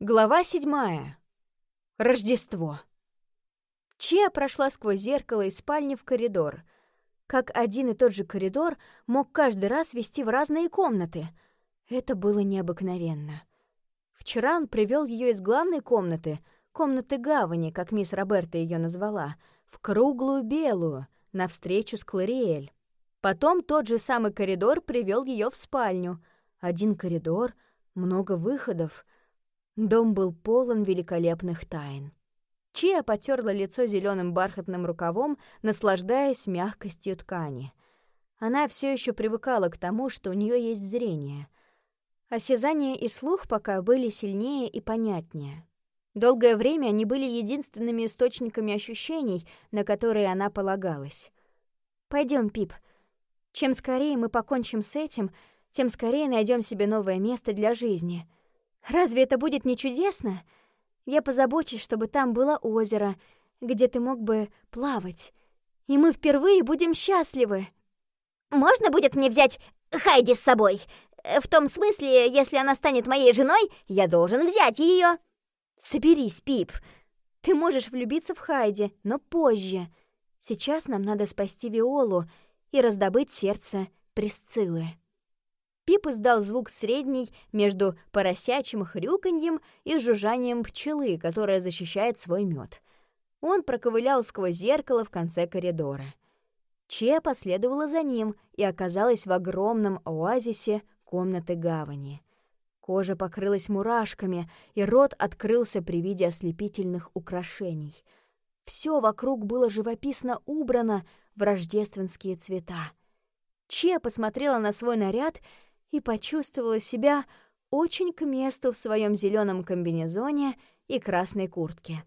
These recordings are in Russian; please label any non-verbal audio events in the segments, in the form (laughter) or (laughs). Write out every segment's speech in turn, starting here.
Глава седьмая. Рождество. Чия прошла сквозь зеркало из спальни в коридор. Как один и тот же коридор мог каждый раз вести в разные комнаты. Это было необыкновенно. Вчера он привел ее из главной комнаты, комнаты гавани, как мисс Роберта ее назвала, в круглую белую, навстречу с Клариэль. Потом тот же самый коридор привел ее в спальню. Один коридор, много выходов — Дом был полон великолепных тайн. Чия потерла лицо зеленым бархатным рукавом, наслаждаясь мягкостью ткани. Она все еще привыкала к тому, что у нее есть зрение. Осязание и слух пока были сильнее и понятнее. Долгое время они были единственными источниками ощущений, на которые она полагалась. Пойдем, Пип. Чем скорее мы покончим с этим, тем скорее найдем себе новое место для жизни — Разве это будет не чудесно? Я позабочусь, чтобы там было озеро, где ты мог бы плавать. И мы впервые будем счастливы. Можно будет мне взять Хайди с собой? В том смысле, если она станет моей женой, я должен взять ее. Соберись, Пип. Ты можешь влюбиться в Хайди, но позже. Сейчас нам надо спасти Виолу и раздобыть сердце Присциллы. Пип издал звук средний между поросячьим хрюканьем и жужжанием пчелы, которая защищает свой мед. Он проковылял сквозь зеркало в конце коридора. Че последовала за ним и оказалась в огромном оазисе комнаты гавани. Кожа покрылась мурашками, и рот открылся при виде ослепительных украшений. Все вокруг было живописно убрано в рождественские цвета. Че посмотрела на свой наряд — и почувствовала себя очень к месту в своем зеленом комбинезоне и красной куртке.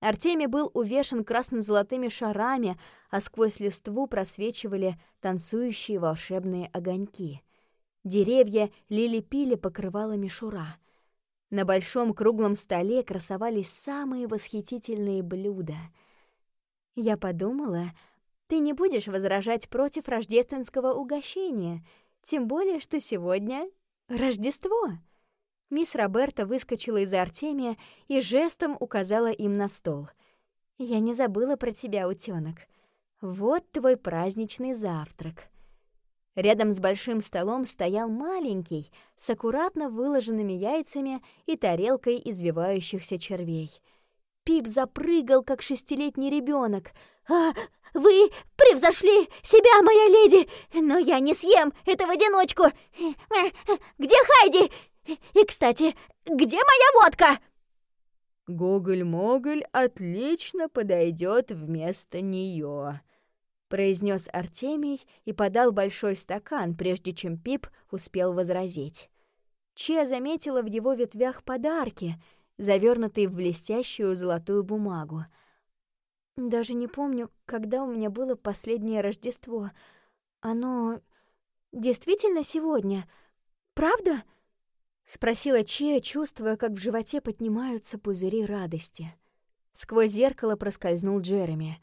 Артемий был увешан красно-золотыми шарами, а сквозь листву просвечивали танцующие волшебные огоньки. Деревья лили-пили покрывала мишура. На большом круглом столе красовались самые восхитительные блюда. Я подумала, ты не будешь возражать против рождественского угощения — тем более, что сегодня Рождество. Мисс Роберта выскочила из Артемия и жестом указала им на стол. «Я не забыла про тебя, утёнок. Вот твой праздничный завтрак». Рядом с большим столом стоял маленький, с аккуратно выложенными яйцами и тарелкой извивающихся червей. Пип запрыгал, как шестилетний ребенок. «А, вы превзошли себя, моя леди, но я не съем это в одиночку. Где Хайди? И, кстати, где моя водка?» «Гоголь-моголь отлично подойдет вместо нее», — произнес Артемий и подал большой стакан, прежде чем Пип успел возразить. Че заметила в его ветвях подарки, завернутые в блестящую золотую бумагу — даже не помню, когда у меня было последнее Рождество. Оно действительно сегодня? Правда? Спросила Чия, чувствуя, как в животе поднимаются пузыри радости. Сквозь зеркало проскользнул Джереми.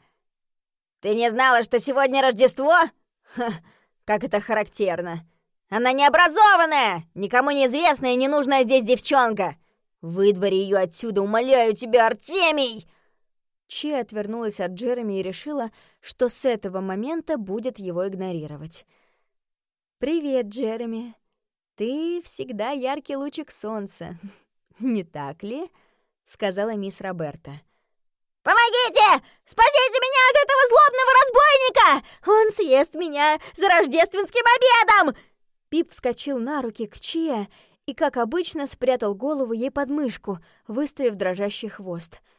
«Ты не знала, что сегодня Рождество? Ха, как это характерно! Она необразованная, никому неизвестная и ненужная здесь девчонка! Выдвори ее отсюда, умоляю тебя, Артемий!» Чи отвернулась от Джереми и решила, что с этого момента будет его игнорировать. «Привет, Джереми. Ты всегда яркий лучик солнца, (laughs) не так ли?» — сказала мисс Роберта. «Помогите! Спасите меня от этого злобного разбойника! Он съест меня за рождественским обедом!» Пип вскочил на руки к Чия и, как обычно, спрятал голову ей под мышку, выставив дрожащий хвост —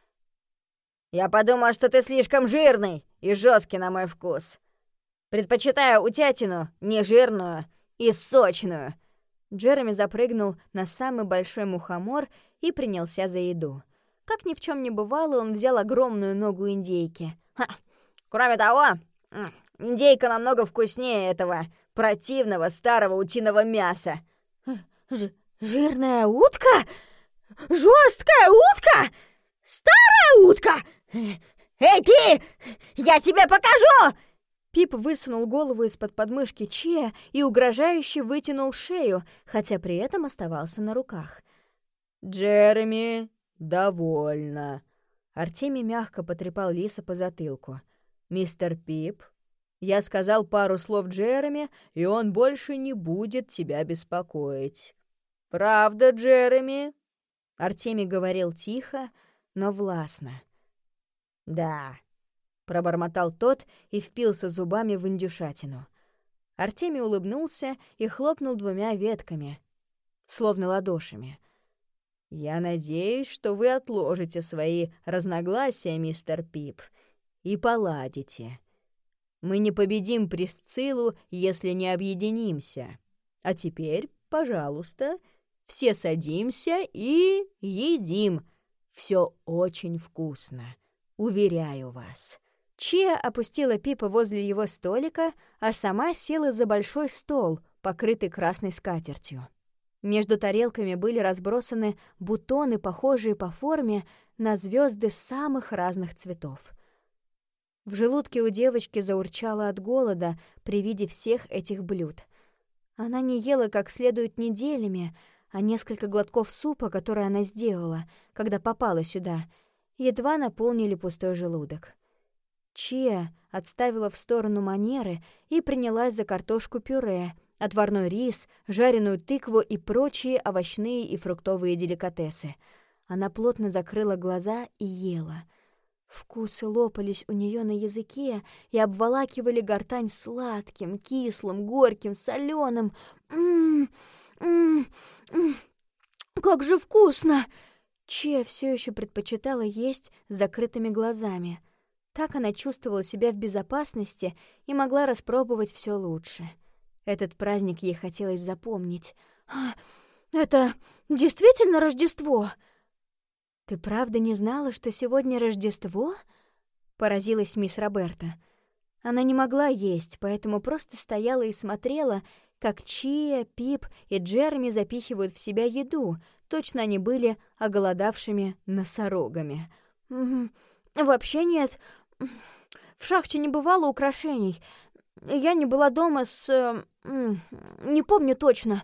я подумал, что ты слишком жирный и жесткий на мой вкус. Предпочитаю утятину, не жирную и сочную». Джереми запрыгнул на самый большой мухомор и принялся за еду. Как ни в чем не бывало, он взял огромную ногу индейки. Ха. Кроме того, индейка намного вкуснее этого противного старого утиного мяса. Ж жирная утка? Жесткая утка? Старая утка? «Эй, ты! Я тебе покажу!» Пип высунул голову из-под подмышки Чия и угрожающе вытянул шею, хотя при этом оставался на руках. «Джереми, довольно!» Артемий мягко потрепал Лиса по затылку. «Мистер Пип, я сказал пару слов Джереми, и он больше не будет тебя беспокоить. Правда, Джереми?» Артемий говорил тихо, но властно. «Да», — пробормотал тот и впился зубами в индюшатину. Артемий улыбнулся и хлопнул двумя ветками, словно ладошами. «Я надеюсь, что вы отложите свои разногласия, мистер Пип, и поладите. Мы не победим Присциллу, если не объединимся. А теперь, пожалуйста, все садимся и едим. Все очень вкусно, уверяю вас». Чия опустила Пипа возле его столика, а сама села за большой стол, покрытый красной скатертью. Между тарелками были разбросаны бутоны, похожие по форме на звезды самых разных цветов. В желудке у девочки заурчало от голода при виде всех этих блюд. Она не ела как следует неделями, а несколько глотков супа, который она сделала, когда попала сюда, едва наполнили пустой желудок. Чия отставила в сторону манеры и принялась за картошку-пюре, отварной рис, жареную тыкву и прочие овощные и фруктовые деликатесы. Она плотно закрыла глаза и ела. Вкусы лопались у нее на языке и обволакивали гортань сладким, кислым, горьким, соленым. М -м -м как же вкусно! Чия все еще предпочитала есть с закрытыми глазами — так она чувствовала себя в безопасности и могла распробовать все лучше. Этот праздник ей хотелось запомнить. «А, «Это действительно Рождество?» «Ты правда не знала, что сегодня Рождество?» — поразилась мисс Роберта. Она не могла есть, поэтому просто стояла и смотрела, как Чия, Пип и Джерми запихивают в себя еду. Точно они были оголодавшими носорогами. «Вообще нет. В шахте не бывало украшений. Я не была дома с... Э, не помню точно.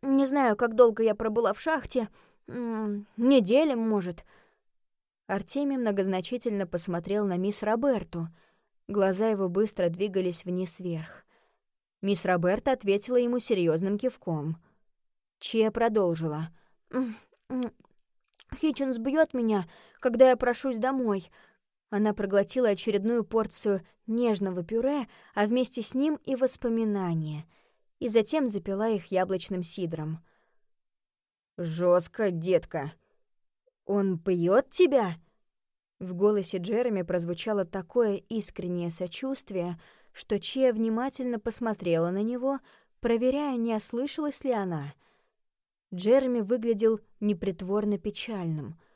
Не знаю, как долго я пробыла в шахте. Неделя, может. Артемий многозначительно посмотрел на мисс Роберту. Глаза его быстро двигались вниз-вверх. Мисс Роберта ответила ему серьезным кивком. Чия продолжила. «Хитчинс бьет меня, когда я прошусь домой. Она проглотила очередную порцию нежного пюре, а вместе с ним и воспоминания, и затем запила их яблочным сидром. Жестко, детка. Он пьет тебя?» В голосе Джереми прозвучало такое искреннее сочувствие, что Чия внимательно посмотрела на него, проверяя, не ослышалась ли она. Джереми выглядел непритворно печальным —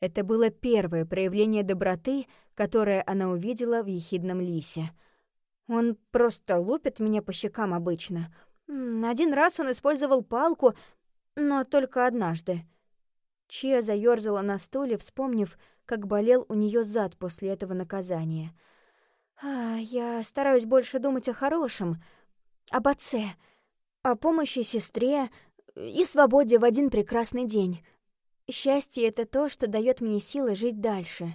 это было первое проявление доброты, которое она увидела в ехидном лисе. Он просто лупит меня по щекам обычно. Один раз он использовал палку, но только однажды. Чия заёрзала на стуле, вспомнив, как болел у нее зад после этого наказания. А, я стараюсь больше думать о хорошем, об отце, о помощи сестре и свободе в один прекрасный день. Счастье — это то, что дает мне силы жить дальше.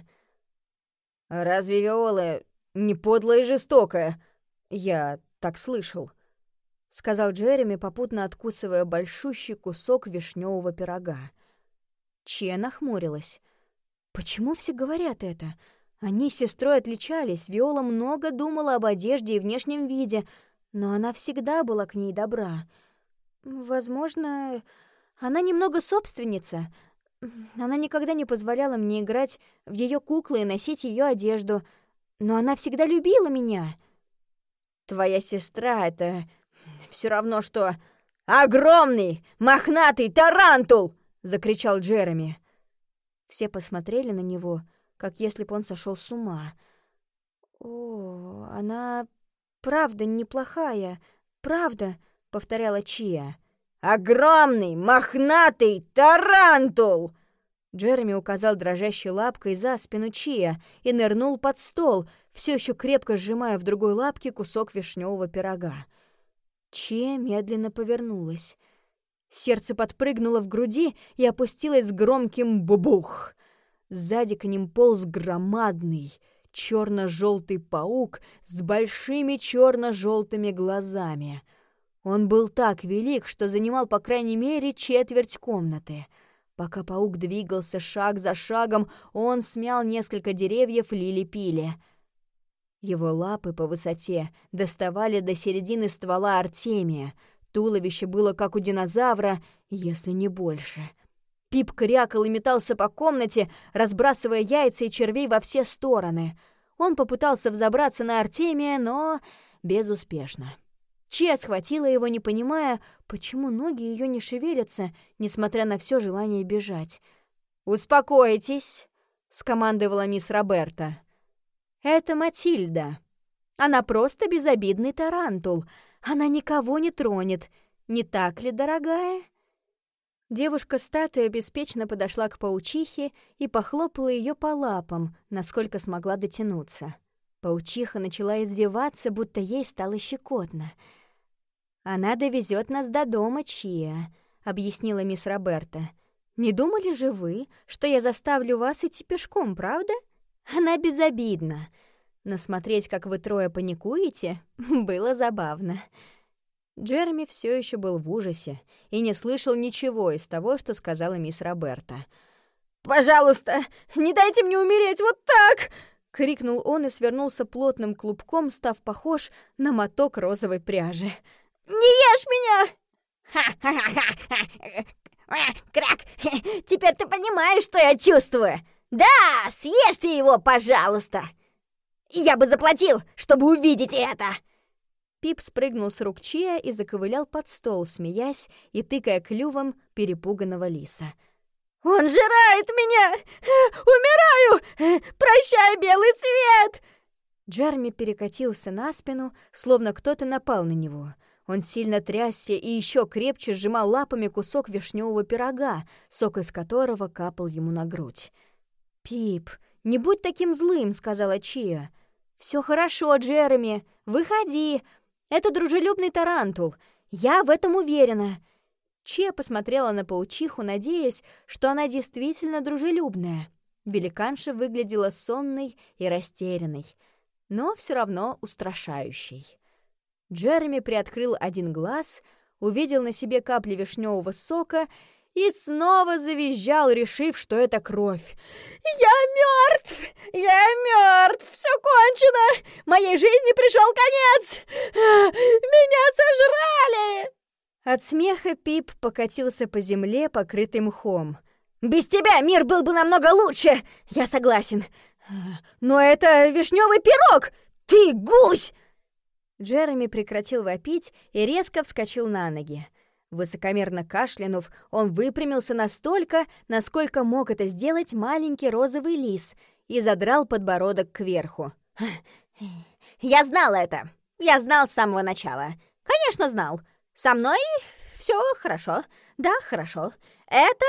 «Разве Виола не подлая и жестокая?» «Я так слышал», — сказал Джереми, попутно откусывая большущий кусок вишневого пирога. Че нахмурилась. «Почему все говорят это? Они с сестрой отличались, Виола много думала об одежде и внешнем виде, но она всегда была к ней добра. Возможно, она немного собственница, она никогда не позволяла мне играть в ее куклы и носить ее одежду, но она всегда любила меня. Твоя сестра — это все равно, что... «Огромный, мохнатый тарантул!» — закричал Джереми. Все посмотрели на него, как если бы он сошел с ума. «О, она правда неплохая, правда», — повторяла Чия. Огромный, мохнатый тарантул!» Джереми указал дрожащей лапкой за спину Чия и нырнул под стол, все еще крепко сжимая в другой лапке кусок вишневого пирога. Чия медленно повернулась. Сердце подпрыгнуло в груди и опустилось с громким бубух. Сзади к ним полз громадный черно-желтый паук с большими черно-желтыми глазами. Он был так велик, что занимал по крайней мере четверть комнаты. Пока паук двигался шаг за шагом, он смял несколько деревьев лили-пили. Его лапы по высоте доставали до середины ствола Артемия — Туловище было как у динозавра, если не больше. Пип крякал и метался по комнате, разбрасывая яйца и червей во все стороны. Он попытался взобраться на Артемия, но безуспешно. Чия схватила его, не понимая, почему ноги ее не шевелятся, несмотря на все желание бежать. «Успокойтесь», — скомандовала мисс Роберта. «Это Матильда. Она просто безобидный тарантул», она никого не тронет. Не так ли, дорогая?» Девушка-статуя беспечно подошла к паучихе и похлопала ее по лапам, насколько смогла дотянуться. Паучиха начала извиваться, будто ей стало щекотно. «Она довезет нас до дома, Чия», — объяснила мисс Роберта. «Не думали же вы, что я заставлю вас идти пешком, правда? Она безобидна. Но смотреть, как вы трое паникуете, (laughs) было забавно. Джереми все еще был в ужасе и не слышал ничего из того, что сказала мисс Роберта. «Пожалуйста, не дайте мне умереть вот так!» — крикнул он и свернулся плотным клубком, став похож на моток розовой пряжи. «Не ешь меня!» «Ха-ха-ха! Крак, теперь ты понимаешь, что я чувствую? Да, съешьте его, пожалуйста!» Я бы заплатил, чтобы увидеть это!» Пип спрыгнул с рук Чия и заковылял под стол, смеясь и тыкая клювом перепуганного лиса. «Он жирает меня! Умираю! Прощай, белый цвет!» Джерми перекатился на спину, словно кто-то напал на него. Он сильно трясся и еще крепче сжимал лапами кусок вишневого пирога, сок из которого капал ему на грудь. «Пип, не будь таким злым», — сказала Чия. Все хорошо, Джереми, выходи. Это дружелюбный тарантул. Я в этом уверена». Че посмотрела на паучиху, надеясь, что она действительно дружелюбная. Великанша выглядела сонной и растерянной, но все равно устрашающей. Джереми приоткрыл один глаз, увидел на себе капли вишневого сока и снова завизжал, решив, что это кровь. «Я мертв! Я мертв! Все кончено! Моей жизни пришел конец! Меня сожрали!» От смеха Пип покатился по земле, покрытый мхом. «Без тебя мир был бы намного лучше! Я согласен! Но это вишневый пирог! Ты гусь!» Джереми прекратил вопить и резко вскочил на ноги. Высокомерно кашлянув, он выпрямился настолько, насколько мог это сделать маленький розовый лис, и задрал подбородок кверху. «Я знал это! Я знал с самого начала! Конечно, знал! Со мной все хорошо. Да, хорошо. Это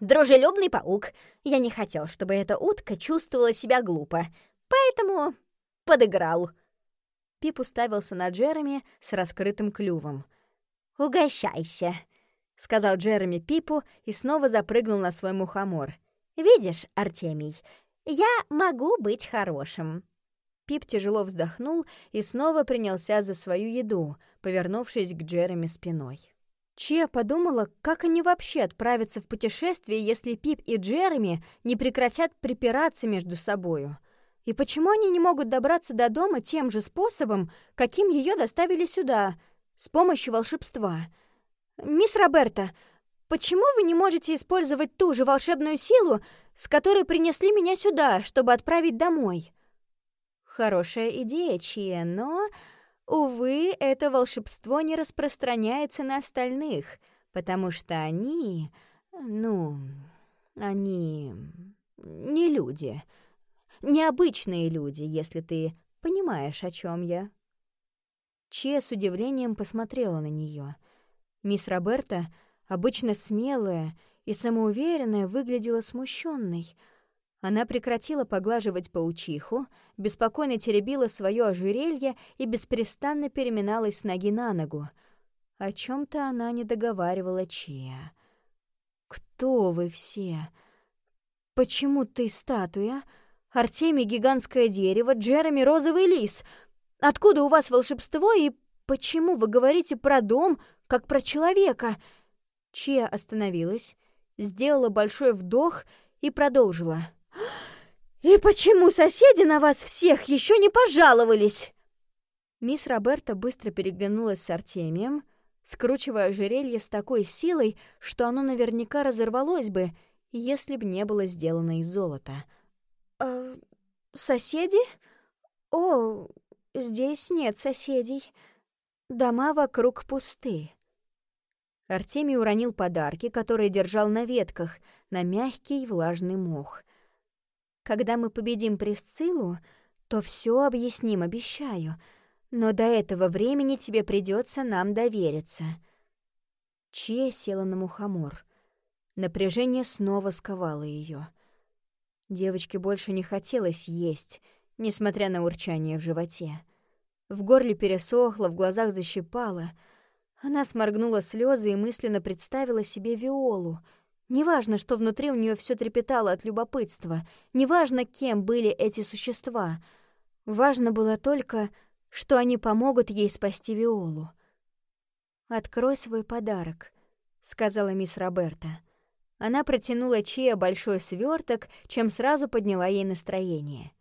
дружелюбный паук. Я не хотел, чтобы эта утка чувствовала себя глупо, поэтому подыграл». Пип уставился на Джереми с раскрытым клювом — «Угощайся», — сказал Джереми Пипу и снова запрыгнул на свой мухомор. «Видишь, Артемий, я могу быть хорошим». Пип тяжело вздохнул и снова принялся за свою еду, повернувшись к Джереми спиной. Чия подумала, как они вообще отправятся в путешествие, если Пип и Джереми не прекратят припираться между собою. И почему они не могут добраться до дома тем же способом, каким ее доставили сюда, с помощью волшебства. «Мисс Роберта, почему вы не можете использовать ту же волшебную силу, с которой принесли меня сюда, чтобы отправить домой?» Хорошая идея, Чия, но, увы, это волшебство не распространяется на остальных, потому что они, ну, они не люди, необычные люди, если ты понимаешь, о чем я. Че с удивлением посмотрела на нее. Мисс Роберта, обычно смелая и самоуверенная, выглядела смущенной. Она прекратила поглаживать паучиху, беспокойно теребила свое ожерелье и беспрестанно переминалась с ноги на ногу. О чем то она не договаривала Чия. «Кто вы все? Почему ты статуя? Артемий — гигантское дерево, Джереми — розовый лис. Откуда у вас волшебство и почему вы говорите про дом, как про человека?» Чия остановилась, сделала большой вдох и продолжила. «И почему соседи на вас всех еще не пожаловались?» Мисс Роберта быстро переглянулась с Артемием, скручивая ожерелье с такой силой, что оно наверняка разорвалось бы, если б не было сделано из золота. «Э, «Соседи? О, здесь нет соседей. Дома вокруг пусты». Артемий уронил подарки, которые держал на ветках, на мягкий влажный мох. «Когда мы победим Присциллу, то все объясним, обещаю», но до этого времени тебе придется нам довериться». Че села на мухомор. Напряжение снова сковало ее. Девочке больше не хотелось есть, несмотря на урчание в животе. В горле пересохло, в глазах защипало. Она сморгнула слезы и мысленно представила себе Виолу. Неважно, что внутри у нее все трепетало от любопытства, неважно, кем были эти существа. Важно было только, что они помогут ей спасти Виолу. «Открой свой подарок», — сказала мисс Роберта. Она протянула Чия большой сверток, чем сразу подняла ей настроение.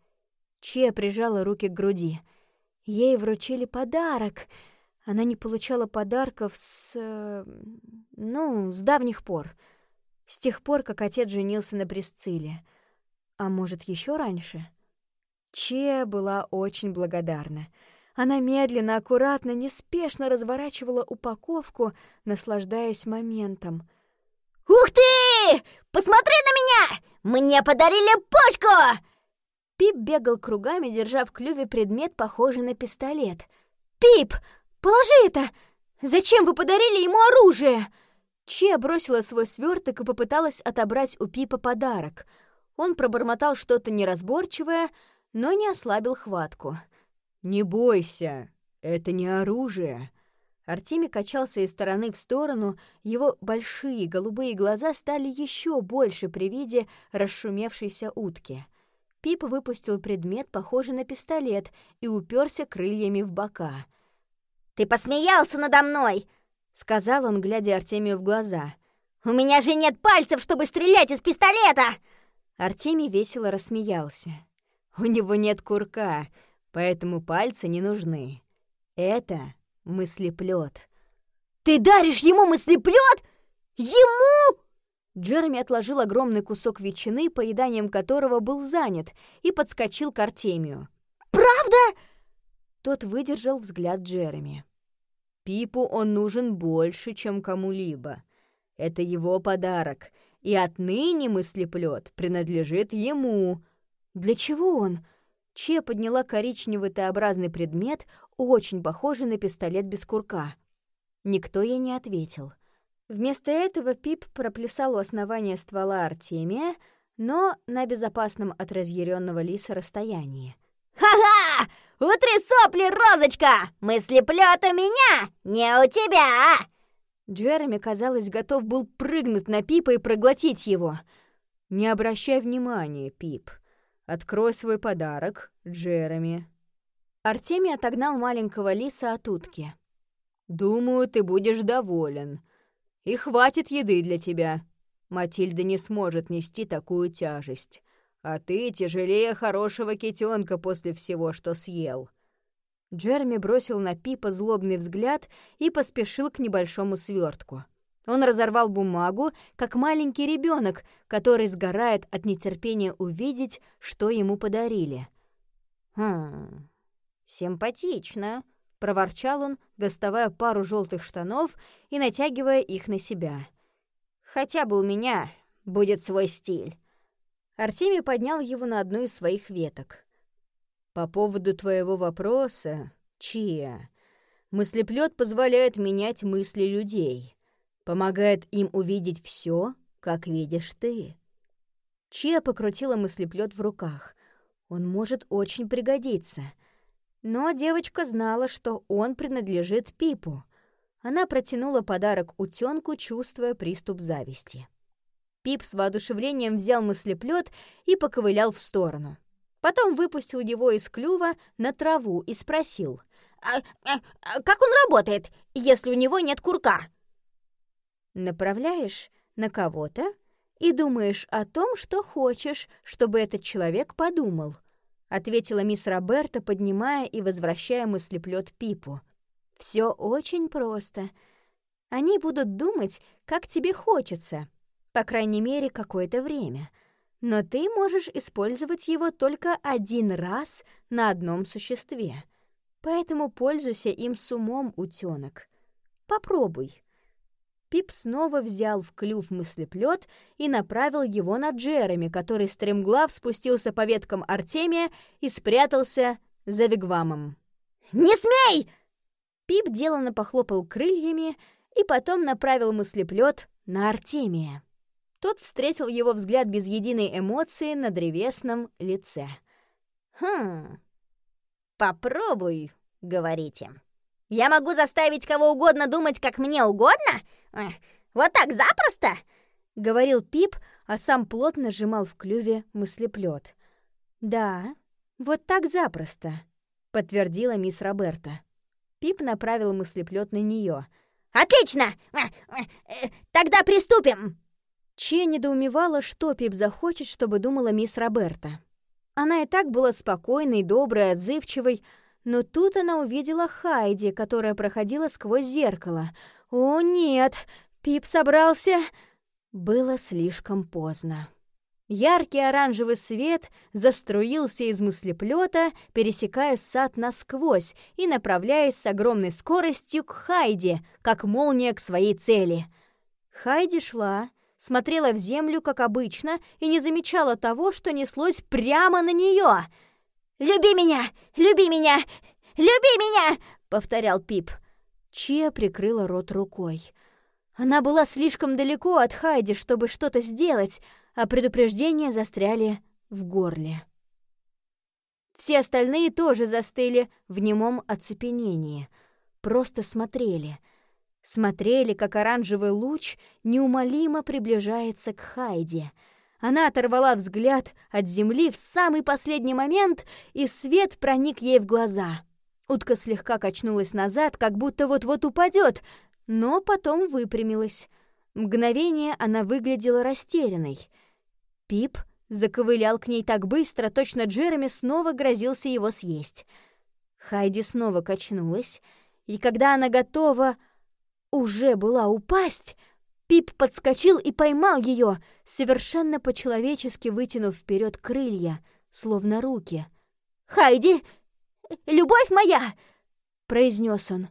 Чия прижала руки к груди. Ей вручили подарок. Она не получала подарков с... Э, ну, с давних пор. С тех пор, как отец женился на Пресцилле. А может, еще раньше? Чия была очень благодарна — она медленно, аккуратно, неспешно разворачивала упаковку, наслаждаясь моментом. «Ух ты! Посмотри на меня! Мне подарили почку!» Пип бегал кругами, держа в клюве предмет, похожий на пистолет. «Пип, положи это! Зачем вы подарили ему оружие?» Че бросила свой сверток и попыталась отобрать у Пипа подарок. Он пробормотал что-то неразборчивое, но не ослабил хватку. «Не бойся, это не оружие». Артемий качался из стороны в сторону, его большие голубые глаза стали еще больше при виде расшумевшейся утки. Пип выпустил предмет, похожий на пистолет, и уперся крыльями в бока. «Ты посмеялся надо мной!» — сказал он, глядя Артемию в глаза. «У меня же нет пальцев, чтобы стрелять из пистолета!» Артемий весело рассмеялся. «У него нет курка, поэтому пальцы не нужны. Это мыслеплет. «Ты даришь ему мыслеплет? Ему?» Джереми отложил огромный кусок ветчины, поеданием которого был занят, и подскочил к Артемию. «Правда?» Тот выдержал взгляд Джереми. Пипу он нужен больше, чем кому-либо. Это его подарок, и отныне мыслеплет принадлежит ему. Для чего он? Че подняла коричневый Т-образный предмет, очень похожий на пистолет без курка. Никто ей не ответил. Вместо этого Пип проплясал у основания ствола Артемия, но на безопасном от разъяренного лиса расстоянии. «Ха-ха! Утри сопли, розочка! Мыслеплёт у меня, не у тебя!» Джереми, казалось, готов был прыгнуть на Пипа и проглотить его. «Не обращай внимания, Пип», Открой свой подарок, Джереми». Артемий отогнал маленького лиса от утки. «Думаю, ты будешь доволен. И хватит еды для тебя. Матильда не сможет нести такую тяжесть. А ты тяжелее хорошего китенка после всего, что съел». Джереми бросил на Пипа злобный взгляд и поспешил к небольшому свертку. Он разорвал бумагу, как маленький ребенок, который сгорает от нетерпения увидеть, что ему подарили. «Хм, симпатично», — проворчал он, доставая пару желтых штанов и натягивая их на себя. «Хотя бы у меня будет свой стиль». Артемий поднял его на одну из своих веток. «По поводу твоего вопроса, Чия, мыслеплёт позволяет менять мысли людей» помогает им увидеть все, как видишь ты. Чия покрутила мыслеплет в руках. Он может очень пригодиться. Но девочка знала, что он принадлежит Пипу. Она протянула подарок утёнку, чувствуя приступ зависти. Пип с воодушевлением взял мыслеплёт и поковылял в сторону. Потом выпустил его из клюва на траву и спросил. «А, а, а как он работает, если у него нет курка?» Направляешь на кого-то и думаешь о том, что хочешь, чтобы этот человек подумал», — ответила мисс Роберта, поднимая и возвращая мыслеплёт Пипу. Все очень просто. Они будут думать, как тебе хочется, по крайней мере, какое-то время. Но ты можешь использовать его только один раз на одном существе. Поэтому пользуйся им с умом, утёнок. Попробуй». Пип снова взял в клюв мыслеплёт и направил его на Джереми, который стремглав спустился по веткам Артемия и спрятался за вигвамом. «Не смей!» Пип деланно похлопал крыльями и потом направил мыслеплёт на Артемия. Тот встретил его взгляд без единой эмоции на древесном лице. «Хм, попробуй, — говорите. Я могу заставить кого угодно думать, как мне угодно? Вот так запросто?» — говорил Пип, а сам плотно сжимал в клюве мыслеплёт. «Да, вот так запросто», — подтвердила мисс Роберта. Пип направил мыслеплёт на неё. «Отлично! Тогда приступим!» Че недоумевала, что Пип захочет, чтобы думала мисс Роберта. Она и так была спокойной, доброй, отзывчивой, но тут она увидела Хайди, которая проходила сквозь зеркало. «О, нет! Пип собрался...» Было слишком поздно. Яркий оранжевый свет заструился из мыслеплёта, пересекая сад насквозь и направляясь с огромной скоростью к Хайди, как молния к своей цели. Хайди шла, смотрела в землю, как обычно, и не замечала того, что неслось прямо на неё — «Люби меня! Люби меня! Люби меня!» — повторял Пип. Чия прикрыла рот рукой. Она была слишком далеко от Хайди, чтобы что-то сделать, а предупреждения застряли в горле. Все остальные тоже застыли в немом оцепенении. Просто смотрели. Смотрели, как оранжевый луч неумолимо приближается к Хайди — она оторвала взгляд от земли в самый последний момент, и свет проник ей в глаза. Утка слегка качнулась назад, как будто вот-вот упадет, но потом выпрямилась. Мгновение она выглядела растерянной. Пип заковылял к ней так быстро, точно Джереми снова грозился его съесть. Хайди снова качнулась, и когда она готова уже была упасть, Пип подскочил и поймал ее, совершенно по-человечески вытянув вперед крылья, словно руки. «Хайди! Любовь моя!» — произнес он.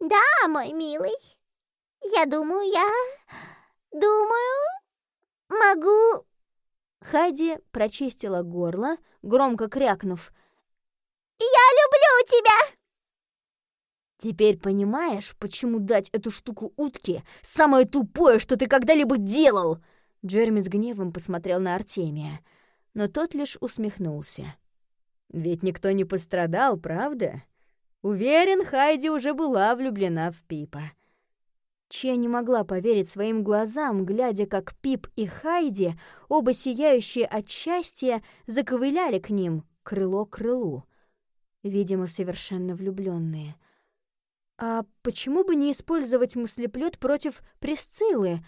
«Да, мой милый. Я думаю, я... думаю, могу...» Хайди прочистила горло, громко крякнув. «Я люблю тебя!» Теперь понимаешь, почему дать эту штуку утке самое тупое, что ты когда-либо делал?» Джерми с гневом посмотрел на Артемия, но тот лишь усмехнулся. «Ведь никто не пострадал, правда? Уверен, Хайди уже была влюблена в Пипа». Че не могла поверить своим глазам, глядя, как Пип и Хайди, оба сияющие от счастья, заковыляли к ним крыло к крылу. Видимо, совершенно влюбленные. «А почему бы не использовать мыслеплёт против Пресциллы,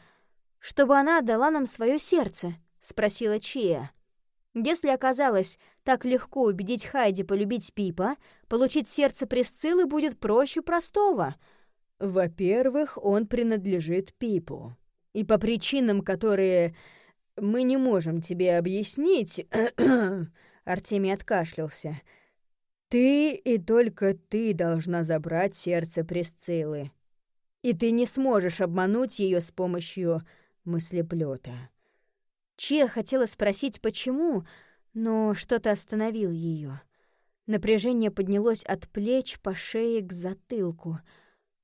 чтобы она отдала нам свое сердце?» — спросила Чия. Если оказалось так легко убедить Хайди полюбить Пипа, получить сердце Пресциллы будет проще простого. Во-первых, он принадлежит Пипу. И по причинам, которые мы не можем тебе объяснить... (clears throat) Артемий откашлялся — ты и только ты должна забрать сердце Пресциллы. И ты не сможешь обмануть ее с помощью мыслеплета. Че хотела спросить, почему, но что-то остановил ее. Напряжение поднялось от плеч по шее к затылку.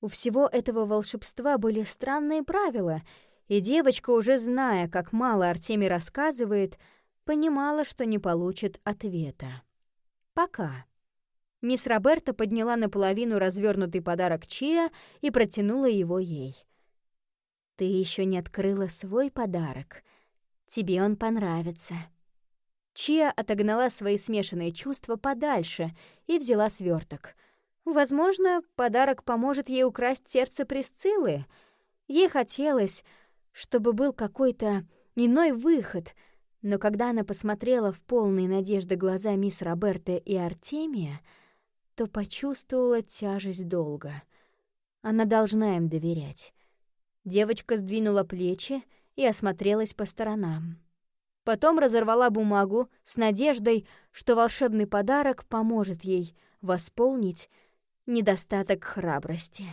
У всего этого волшебства были странные правила, и девочка, уже зная, как мало Артемий рассказывает, понимала, что не получит ответа. Пока. Мисс Роберта подняла наполовину развернутый подарок Чия и протянула его ей. «Ты еще не открыла свой подарок. Тебе он понравится». Чия отогнала свои смешанные чувства подальше и взяла сверток. Возможно, подарок поможет ей украсть сердце Присциллы. Ей хотелось, чтобы был какой-то иной выход, но когда она посмотрела в полные надежды глаза мисс Роберта и Артемия, то почувствовала тяжесть долга. Она должна им доверять. Девочка сдвинула плечи и осмотрелась по сторонам. Потом разорвала бумагу с надеждой, что волшебный подарок поможет ей восполнить недостаток храбрости.